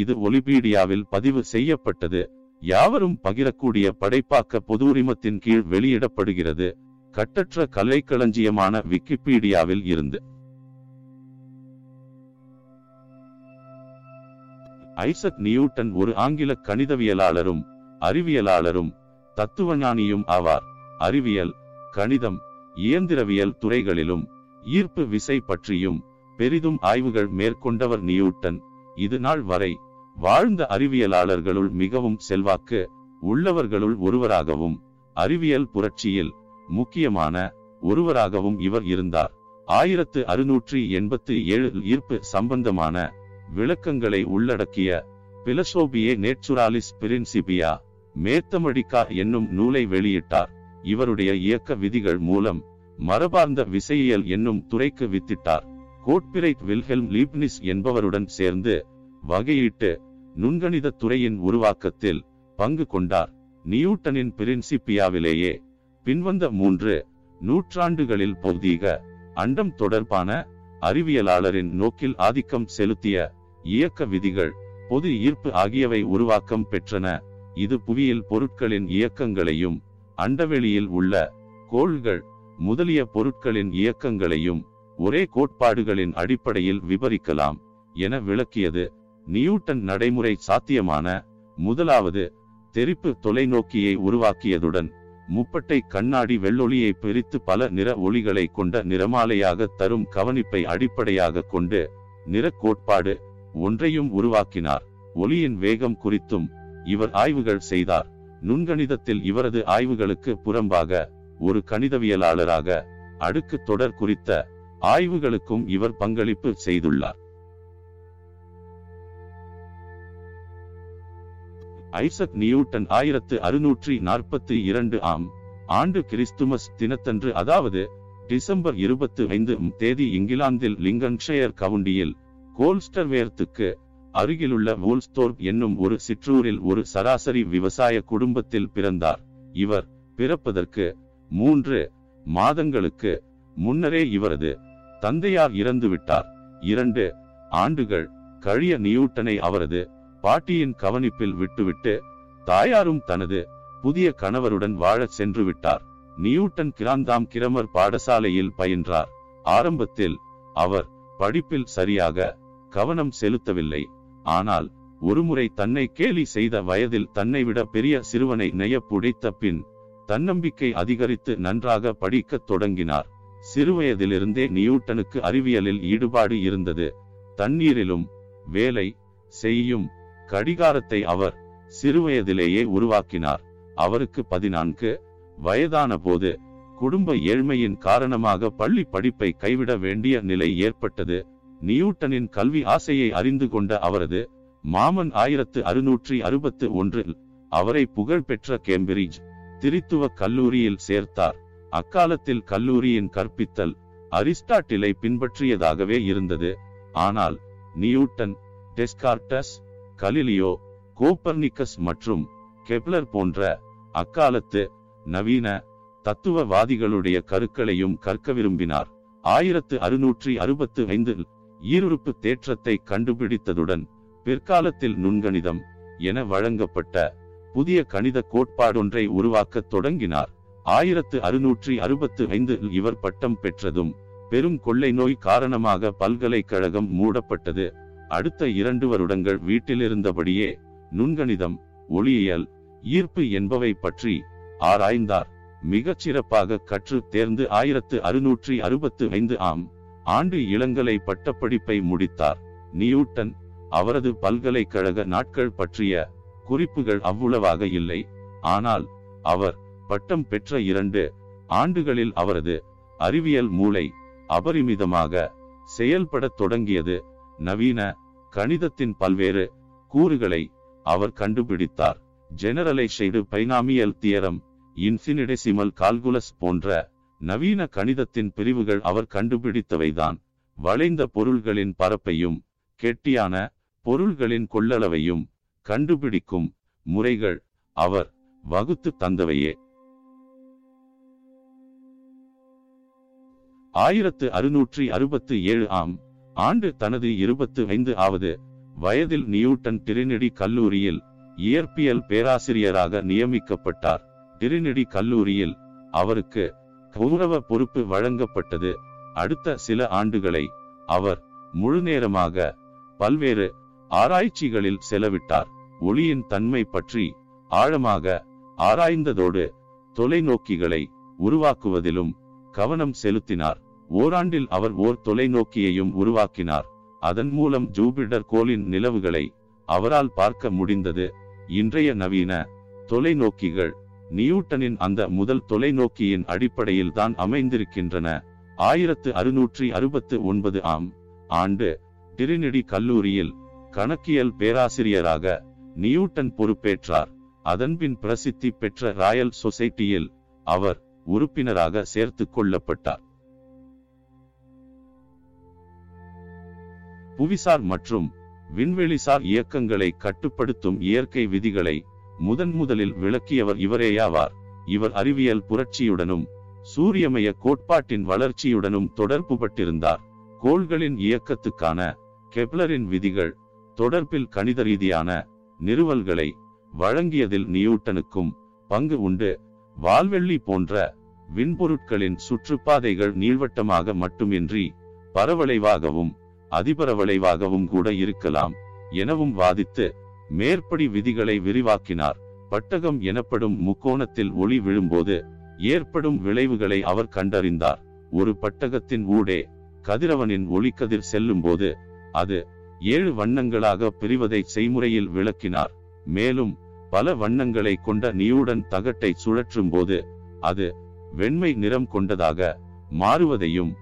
இது ஒலிபீடியாவில் பதிவு செய்யப்பட்டது. யாவரும் பகிரக்கூடிய படைப்பாக்க பொது உரிமத்தின் கீழ் வெளியிடப்படுகிறது. கட்டற்ற கலைக்களஞ்சியமான விக்கிபீடியாவில் இருந்து. ஐசக் நியூட்டன் ஒரு ஆங்கில கணிதவியலாளரும் அறிவியலாளரும் தத்துவஞானியும் ஆவார். அறிவியல் கணிதம் இயந்திரவியல் துறைகளிலும் ஈர்ப்பு விசை பற்றியும் பெரிதும் ஆய்வுகள் மேற்கொண்டவர் நியூட்டன். இது நாள் வரை வாழ்ந்த அறிவியலாளர்களுள் மிகவும் செல்வாக்கு உள்ளவர்களுள் ஒருவராகவும் அறிவியல் புரட்சியில் முக்கியமான ஒருவராகவும் இவர் இருந்தார். ஆயிரத்து அறுநூற்றி எண்பத்தி ஏழு ஈர்ப்பு சம்பந்தமான விளக்கங்களை உள்ளடக்கிய பிலசோபியே நேச்சுராலிஸ் பிரின்சிபியா மேத்தமடிக்கா என்னும் நூலை வெளியிட்டார். இவருடைய இயக்க விதிகள் மூலம் மரபார்ந்த விசையியல் என்னும் துறைக்கு வித்திட்டார். கோட்பிரைட் வில்ஹெல்ம் லீப்னிஸ் என்பவருடன் சேர்ந்து வகையிட்டு நுண்கணித துறையின் உருவாக்கத்தில் பங்கு கொண்டார். நியூட்டனின் பிரின்சிப்பியாவிலேயே பின்வந்த மூன்று நூற்றாண்டுகளில் பௌதீக அண்டம் தொடர்பான அறிவியலாளரின் நோக்கில் ஆதிக்கம் செலுத்திய இயக்க விதிகள் பொது ஈர்ப்பு ஆகியவை உருவாக்கம் பெற்றன. இது புவியில் பொருட்களின் இயக்கங்களையும் அண்டவெளியில் உள்ள கோள்கள் முதலிய பொருட்களின் இயக்கங்களையும் ஒரே கோட்பாடுகளின் அடிப்படையில் விவரிக்கலாம் என விளக்கியது. நியூட்டன் நடைமுறை சாத்தியமான முதலாவது தெரிப்பு தொலைநோக்கியை உருவாக்கியதுடன் முப்பட்டை கண்ணாடி வெள்ளொளியை பிரித்து பல நிற ஒளிகளை கொண்ட நிறமாலையாக தரும் கவனிப்பை அடிப்படையாக கொண்டு நிற கோட்பாடு ஒன்றையும் உருவாக்கினார். ஒளியின் வேகம் குறித்தும் இவர் ஆய்வுகள் செய்தார். நுண்கணிதத்தில் இவரது ஆய்வுகளுக்கு புறம்பாக ஒரு கணிதவியலாளராக அடுக்கு தொடர் குறித்த ஆய்வுகளுக்கும் இவர் பங்களிப்பு செய்துள்ளார். ஐசக் நியூட்டன் ஆயிரத்து அறுநூற்றி நாற்பத்தி இரண்டு ஆம் ஆண்டு கிறிஸ்துமஸ் தினத்தன்று அதாவது டிசம்பர் இருபத்தி ஐந்து தேதி இங்கிலாந்தில் லிங்கன்ஷயர் கவுண்டியில் கோல்ஸ்டர்வேர்த்துக்கு அருகிலுள்ள வூல்ஸ்தோர்ப் என்னும் ஒரு சிற்றூரில் ஒரு சராசரி விவசாய குடும்பத்தில் பிறந்தார். இவர் பிறப்பதற்கு மூன்று மாதங்களுக்கு முன்னரே இவரது தந்தையார் இறந்துவிட்டார். இரண்டு ஆண்டுகள் கழிய நியூட்டனை அவரது பாட்டியின் கவனிப்பில் விட்டுவிட்டு தாயாரும் தனது புதிய கணவருடன் வாழச் சென்று விட்டார். நியூட்டன் கிராந்தாம் கிரமர் பாடசாலையில் பயின்றார். ஆரம்பத்தில் அவர் படிப்பில் சரியாக கவனம் செலுத்தவில்லை. ஆனால் ஒருமுறை தன்னை கேலி செய்த வயதில் தன்னை விட பெரிய சிறுவனை நெய்ய புடைத்த பின் தன்னம்பிக்கை அதிகரித்து நன்றாக படிக்கத் தொடங்கினார். சிறுவயதிலிருந்தே நியூட்டனுக்கு அறிவியலில் ஈடுபாடு இருந்தது. தண்ணீரிலும் வேலை செய்யும் கடிகாரத்தை அவர் சிறுவயதிலேயே உருவாக்கினார். அவருக்கு பதினான்கு வயதான போது குடும்ப ஏழ்மையின் காரணமாக பள்ளி படிப்பை கைவிட வேண்டிய நிலை ஏற்பட்டது. நியூட்டனின் கல்வி ஆசையை அறிந்து கொண்ட அவரது மாமன் ஆயிரத்து அறுநூற்றி அறுபத்து ஒன்றில் அவரை புகழ்பெற்ற கேம்பிரிட்ஜ் திரித்துவ கல்லூரியில் சேர்த்தார். அக்காலத்தில் கல்லூரியின் கற்பித்தல் அரிஸ்டாட்டிலை பின்பற்றியதாகவே இருந்தது. ஆனால் நியூட்டன் டெஸ்கார்டஸ் கலிலியோ கோப்பர்னிக்கஸ் மற்றும் கெப்லர் போன்ற அக்காலத்து நவீன தத்துவவாதிகளுடைய கருக்களையும் கற்க விரும்பினார். ஆயிரத்து அறுநூற்றி அறுபத்து ஐந்தில் ஈருறுப்பு தேற்றத்தை கண்டுபிடித்ததுடன் பிற்காலத்தில் நுண்கணிதம் என வழங்கப்பட்ட புதிய கணித கோட்பாடொன்றை உருவாக்கத் தொடங்கினார். ஆயிரத்து அறுநூற்றி அறுபத்து ஐந்தில் இவர் பட்டம் பெற்றதும் பெரும் கொள்ளை நோய் காரணமாக பல்கலைக்கழகம் மூடப்பட்டது. அடுத்த இரண்டு வருடங்கள் வீட்டிலிருந்தபடியே நுண்கணிதம் ஒளியியல் ஈர்ப்பு என்பவை பற்றி ஆராய்ந்தார். மிகச் சிறப்பாக கற்று தேர்ந்து ஆயிரத்து அறுநூற்றி அறுபத்து ஐந்து ஆம் ஆண்டு இளங்கலை பட்டப்படிப்பை முடித்தார். நியூட்டன் அவரது பல்கலைக்கழக நாட்கள் பற்றிய குறிப்புகள் அவ்வளவாக இல்லை. ஆனால் அவர் பட்டம் பெற்ற இரண்டு ஆண்டுகளில் அவரது அறிவியல் மூளை அபரிமிதமாக செயல்படத் தொடங்கியது. நவீன கணிதத்தின் பல்வேறு கூறுகளை அவர் கண்டுபிடித்தார். Generalized binomial theorem infinitesimal calculus போன்ற நவீன கணிதத்தின் பிரிவுகள் அவர் கண்டுபிடித்தவைதான். வளைந்த பொருள்களின் பரப்பையும் கெட்டியான பொருள்களின் கொள்ளளவையும் கண்டுபிடிக்கும் முறைகள் அவர் வகுத்து தந்தவையே. ஆயிரத்து அறுநூற்றி அறுபத்து ஏழு ஆம் ஆண்டு தனது இருபத்து ஐந்து ஆவது வயதில் நியூட்டன் டிரினிடி கல்லூரியில் இயற்பியல் பேராசிரியராக நியமிக்கப்பட்டார். டிரினிடி கல்லூரியில் அவருக்கு கௌரவ பொறுப்பு வழங்கப்பட்டது. அடுத்த சில ஆண்டுகளை அவர் முழுநேரமாக பல்வேறு ஆராய்ச்சிகளில் செலவிட்டார். ஒளியின் தன்மை பற்றி ஆழமாக ஆராய்ந்ததோடு தொலைநோக்கிகளை உருவாக்குவதிலும் கவனம் செலுத்தினார். ஓராண்டில் அவர் ஓர் தொலைநோக்கியையும் உருவாக்கினார். அதன் மூலம் ஜூபிடர் கோளின் நிலவுகளை அவரால் பார்க்க முடிந்தது. இன்றைய நவீன தொலைநோக்கிகள் நியூட்டனின் அந்த முதல் தொலைநோக்கியின் அடிப்படையில் தான் அமைந்திருக்கின்றன. ஆயிரத்து அறுநூற்றி அறுபத்து ஒன்பது ஆம் ஆண்டு டிரினிடி கல்லூரியில் கணக்கியல் பேராசிரியராக நியூட்டன் பொறுப்பேற்றார். அதன்பின் பிரசித்தி பெற்ற ராயல் சொசைட்டியில் அவர் உறுப்பினராக சேர்த்துக் கொள்ளப்பட்டார். புவிசார் மற்றும் விண்வெளிசார் இயக்கங்களை கட்டுப்படுத்தும் இயற்கை விதிகளை முதன் முதலில் விளக்கியவர் இவரேயாவார். இவர் அறிவியல் புரட்சியுடனும் சூரியமய கோட்பாட்டின் வளர்ச்சியுடனும் தொடர்புபட்டிருந்தார். கோள்களின் இயக்கத்துக்கான கெப்லரின் விதிகள் தொடர்பில் கணித ரீதியான நிறுவல்களை வழங்கியதில் நியூட்டனுக்கும் பங்கு உண்டு. வால்வெள்ளி போன்ற விண்பொருட்களின் சுற்றுப்பாதைகள் நீள்வட்டமாக மட்டுமின்றி பரவளைவாகவும் அதிபரவளைவாகவும் கூட இருக்கலாம் எனவும் வாதித்து மேற்படி விதிகளை விரிவாக்கினார். பட்டகம் எனப்படும் முக்கோணத்தில் ஒளி விழும்போது ஏற்படும் விளைவுகளை அவர் கண்டறிந்தார். ஒரு பட்டகத்தின் ஊடே கதிரவனின் ஒளிக்கதிர் செல்லும் போது அது ஏழு வண்ணங்களாக பிரிவதை செய்முறையில் விளக்கினார். மேலும் பல வண்ணங்களை கொண்ட நியூடன் தகட்டை சுழற்றும் போது அது வெண்மை நிறம் கொண்டதாக மாறுவதையும்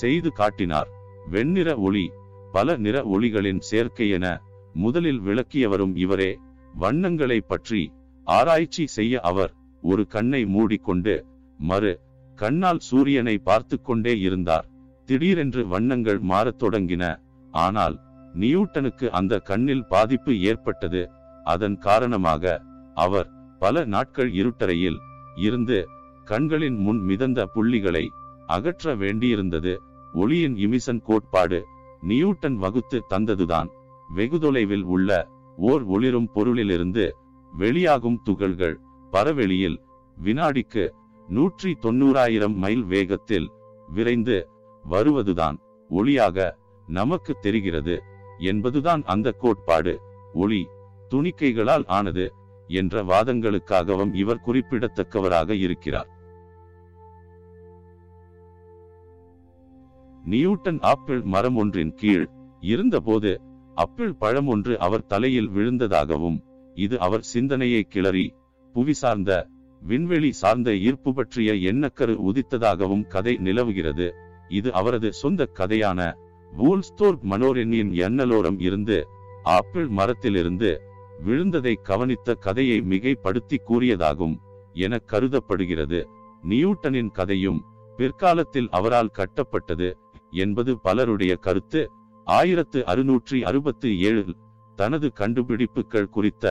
செய்து காட்டினார். வெண்ணிற ஒளி பல நிற ஒளிகளின் சேர்க்கை என முதலில் விளக்கியவரும் இவரே. வண்ணங்களை பற்றி ஆராய்ச்சி செய்ய அவர் ஒரு கண்ணை மூடிக்கொண்டு மறு கண்ணால் சூரியனை பார்த்து கொண்டே இருந்தார். திடீரென்று வண்ணங்கள் மாறத் தொடங்கின. ஆனால் நியூட்டனுக்கு அந்த கண்ணில் பாதிப்பு ஏற்பட்டது. அதன் காரணமாக அவர் பல நாட்கள் இருட்டறையில் இருந்து கண்களின் முன் மிதந்த புள்ளிகளை அகற்ற வேண்டியிருந்தது. ஒளியின் இமிசன் கோட்பாடு நியூட்டன் வகுத்து தந்ததுதான். வெகு தொலைவில் உள்ள ஓர் ஒளிரும் பொருளிலிருந்து வெளியாகும் துகள்கள் பரவெளியில் வினாடிக்கு நூற்றி தொண்ணூறாயிரம் மைல் வேகத்தில் விரைந்து வருவதுதான் ஒளியாக நமக்கு தெரிகிறது என்பதுதான் அந்த கோட்பாடு. ஒளி துணிக்கைகளால் ஆனது என்ற வாதங்களுக்காகவும் இவர் குறிப்பிடத்தக்கவராக இருக்கிறார். நியூட்டன் ஆப்பிள் மரம் ஒன்றின் கீழ் இருந்தபோது அப்பிள் பழம் ஒன்று அவர் தலையில் விழுந்ததாகவும் இது அவர் சிந்தனையை கிளறி புவி சார்ந்த விண்வெளி சார்ந்த ஈர்ப்பு பற்றிய எண்ணக்கரு உதித்ததாகவும் கதை நிலவுகிறது. இது அவரது சொந்த கதையான வூல்ஸ்தோர்ப் மனோரென்னியின் எண்ணலோரம் இருந்து ஆப்பிள் மரத்திலிருந்து விழுந்ததை கவனித்த கதையை மிகைப்படுத்தி கூறியதாகும் என கருதப்படுகிறது. நியூட்டனின் கதையும் பிற்காலத்தில் அவரால் கட்டப்பட்டது. என்பது பலருடைய கருத்து. ஆயிரத்து அறுநூற்றி அறுபத்தி ஏழில் தனது கண்டுபிடிப்புகள் குறித்த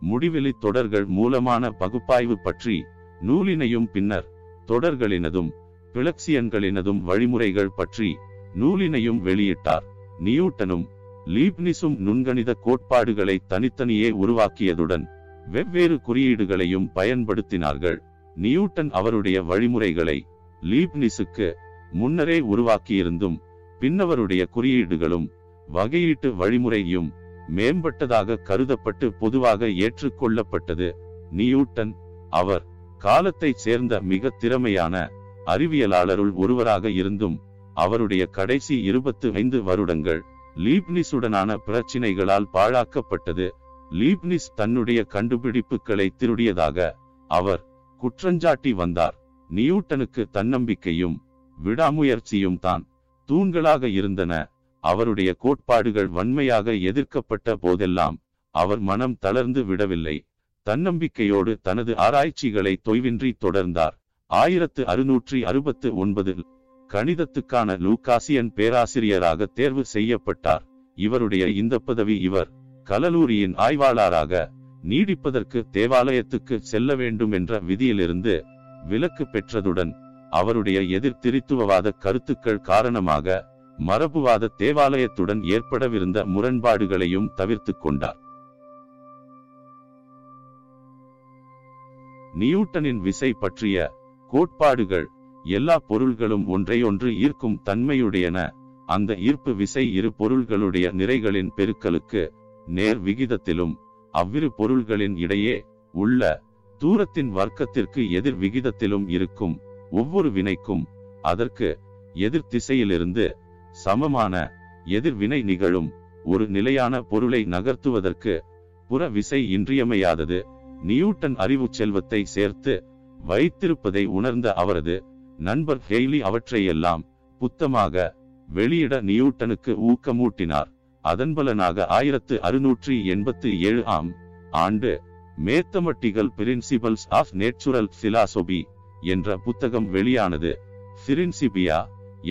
முடிவெளி தொடர்கள் மூலமான பகுப்பாய்வு பற்றி நூலினையும் பின்னர் தொடர்களினதும் பிளக்சியன்களினதும் வழிமுறைகள் பற்றி நூலினையும் வெளியிட்டார். நியூட்டனும் லீப்னிஸும் நுண்கணித கோட்பாடுகளை தனித்தனியே உருவாக்கியதுடன் வெவ்வேறு குறியீடுகளையும் பயன்படுத்தினார்கள். நியூட்டன் அவருடைய வழிமுறைகளை லீப்னிஸுக்கு முன்னரே உருவாக்கியிருந்தும் பின்னவருடைய குறியீடுகளும் வகையீட்டு வழிமுறையும் மேம்பட்டதாக கருதப்பட்டு பொதுவாக ஏற்றுக்கொள்ளப்பட்டது. நியூட்டன் அவர் காலத்தை சேர்ந்த மிக திறமையான அறிவியலாளருள் ஒருவராக இருந்தும் அவருடைய கடைசி இருபத்து ஐந்து வருடங்கள் லீப்னிஸுடனான பிரச்சினைகளால் பாழாக்கப்பட்டது. லீப்னிஸ் தன்னுடைய கண்டுபிடிப்புகளை திருடியதாக அவர் குற்றஞ்சாட்டி வந்தார். நியூட்டனுக்கு தன்னம்பிக்கையும் விடாமுயற்சியும் தான். தூண்களாக இருந்தன. அவருடைய கோட்பாடுகள் வன்மையாக எதிர்க்கப்பட்ட போதெல்லாம் அவர் மனம் தளர்ந்து விடவில்லை. தன்னம்பிக்கையோடு தனது ஆராய்ச்சிகளை தொய்வின்றி தொடர்ந்தார். ஆயிரத்து அறுநூற்றி அறுபத்து ஒன்பதில் கணிதத்துக்கான லூகாசியன் பேராசிரியராக தேர்வு செய்யப்பட்டார். இவருடைய இந்த பதவி இவர் கலலூரியின் ஆய்வாளராக நீடிப்பதற்கு தேவாலயத்துக்கு செல்ல வேண்டும் என்ற விதியிலிருந்து விலக்கு பெற்றதுடன் அவருடைய எதிர்த்திருத்துவவாத கருத்துக்கள் காரணமாக மரபுவாத தேவாலயத்துடன் ஏற்படவிருந்த முரண்பாடுகளையும் தவிர்த்து கொண்டார். நியூட்டனின் விசை பற்றிய கோட்பாடுகள் எல்லா பொருள்களும் ஒன்றையொன்று ஈர்க்கும் தன்மையுடையன. அந்த ஈர்ப்பு விசை இரு பொருள்களுடைய நிறைகளின் பெருக்கலுக்கு நேர் விகிதத்திலும் அவ்விரு பொருள்களின் இடையே உள்ள தூரத்தின் வர்க்கத்திற்கு எதிர் விகிதத்திலும் இருக்கும். ஒவ்வொரு வினைக்கும் அதற்கு எதிர் திசையிலிருந்து சமமான எதிர்வினை நிகழும். ஒரு நிலையான பொருளை நகர்த்துவதற்கு புற விசை இன்றியமையாதது. நியூட்டன் அறிவு செல்வத்தை சேர்த்து வைத்திருப்பதை உணர்ந்த அவரது நண்பர் ஹெய்லி அவற்றையெல்லாம் புத்தமாக வெளியிட நியூட்டனுக்கு ஊக்கமூட்டினார். அதன்பலனாக ஆயிரத்து அறுநூற்றி எண்பத்தி ஏழு ஆம் ஆண்டு mathematical principles of natural philosophy என்ற புத்தகம் வெளியானது. சிரின்சிபியா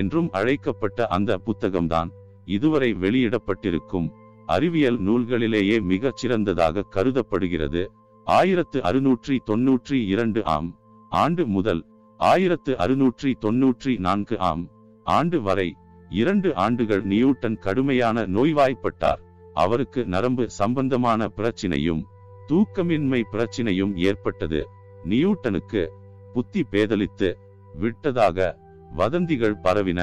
என்றும் அழைக்கப்பட்ட அந்த புத்தகம்தான் இதுவரை வெளியிடப்பட்டிருக்கும். அறிவியல் நூல்களிலேயே மிகச் சிறந்ததாக கருதப்படுகிறது. ஆயிரத்து அறுநூற்றி தொன்னூற்றி இரண்டு ஆம் ஆண்டு முதல் ஆயிரத்து அறுநூற்றி தொன்னூற்றி நான்கு ஆம் ஆண்டு வரை இரண்டு ஆண்டுகள் நியூட்டன் கடுமையான நோய்வாய்ப்பட்டார். அவருக்கு நரம்பு சம்பந்தமான பிரச்சினையும் தூக்கமின்மை பிரச்சினையும் ஏற்பட்டது. நியூட்டனுக்கு புத்தி பேதலித்து விட்டதாக வதந்திகள் பரவின.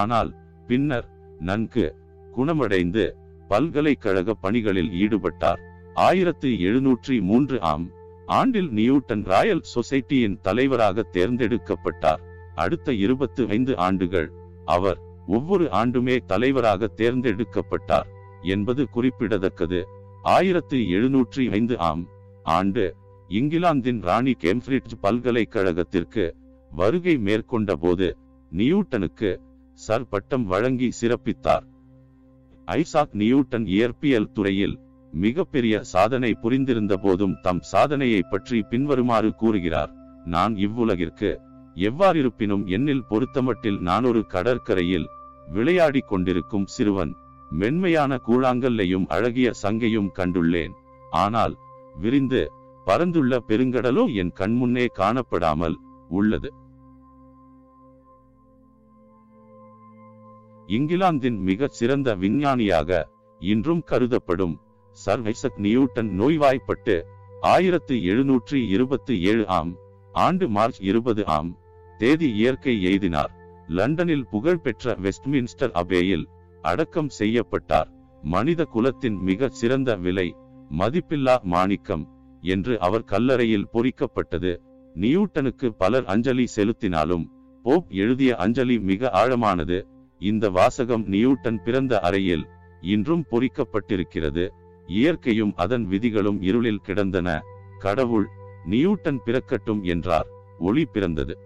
ஆனால் பின்னர் நன்கு குணமடைந்து பல்கலைக்கழக பணிகளில் ஈடுபட்டார். ஆயிரத்து எழுநூற்றி மூன்று ஆம் ஆண்டில் நியூட்டன் ராயல் சொசைட்டியின் தலைவராக தேர்ந்தெடுக்கப்பட்டார். அடுத்த இருபத்து ஐந்து ஆண்டுகள் அவர் ஒவ்வொரு ஆண்டுமே தலைவராக தேர்ந்தெடுக்கப்பட்டார் என்பது குறிப்பிடத்தக்கது. ஆயிரத்து எழுநூற்றி ஐந்து ஆம் ஆண்டு இங்கிலாந்தின் ராணி கேம்பிரிட்ஜ் பல்கலைக்கழகத்திற்கு வருகை மேற்கொண்ட போது நியூட்டனுக்கு சர் பட்டம் வழங்கி சிறப்பித்தார். ஐசாக் நியூட்டன் இயற்பியல் துறையில் மிகப்பெரிய சாதனை புரிந்திருந்த போதும் தம் சாதனையை பற்றி பின்வருமாறு கூறுகிறார். நான் இவ்வுலகிற்கு எவ்வாறிருப்பினும் என்னில் பொருத்தமட்டில் நான் ஒரு கடற்கரையில் விளையாடிக் கொண்டிருக்கும் சிறுவன். மென்மையான கூழாங்கல்லையும் அழகிய சங்கையும் கண்டுள்ளேன். ஆனால் விரிந்து பரந்துள்ள பெருங்கடலோ என் கண்முன்னே காணப்படாமல் உள்ளது. இங்கிலாந்தின் மிகச் சிறந்த விஞ்ஞானியாக இன்றும் கருதப்படும் சர் ஐசக் நியூட்டன் நோய்வாய்ப்பட்டு ஆயிரத்து எழுநூற்றி இருபத்தி ஏழு ஆம் ஆண்டு மார்ச் இருபது ஆம் தேதி இயற்கை எய்தினார். லண்டனில் புகழ்பெற்ற வெஸ்ட்மின்ஸ்டர் அபேயில் அடக்கம் செய்யப்பட்டார். மனித குலத்தின் மிக சிறந்த விலை மதிப்பில்லா மாணிக்கம் என்று அவர் கல்லறையில் பொறிக்கப்பட்டது. நியூட்டனுக்கு பலர் அஞ்சலி செலுத்தினாலும் போப் எழுதிய அஞ்சலி மிக ஆழமானது. இந்த வாசகம் நியூட்டன் பிறந்த அறையில் இன்றும் பொறிக்கப்பட்டிருக்கிறது. இயற்கையும் அதன் விதிகளும் இருளில் கிடந்தன. கடவுள் நியூட்டன் பிறக்கட்டும் என்றார். ஒளி பிறந்தது.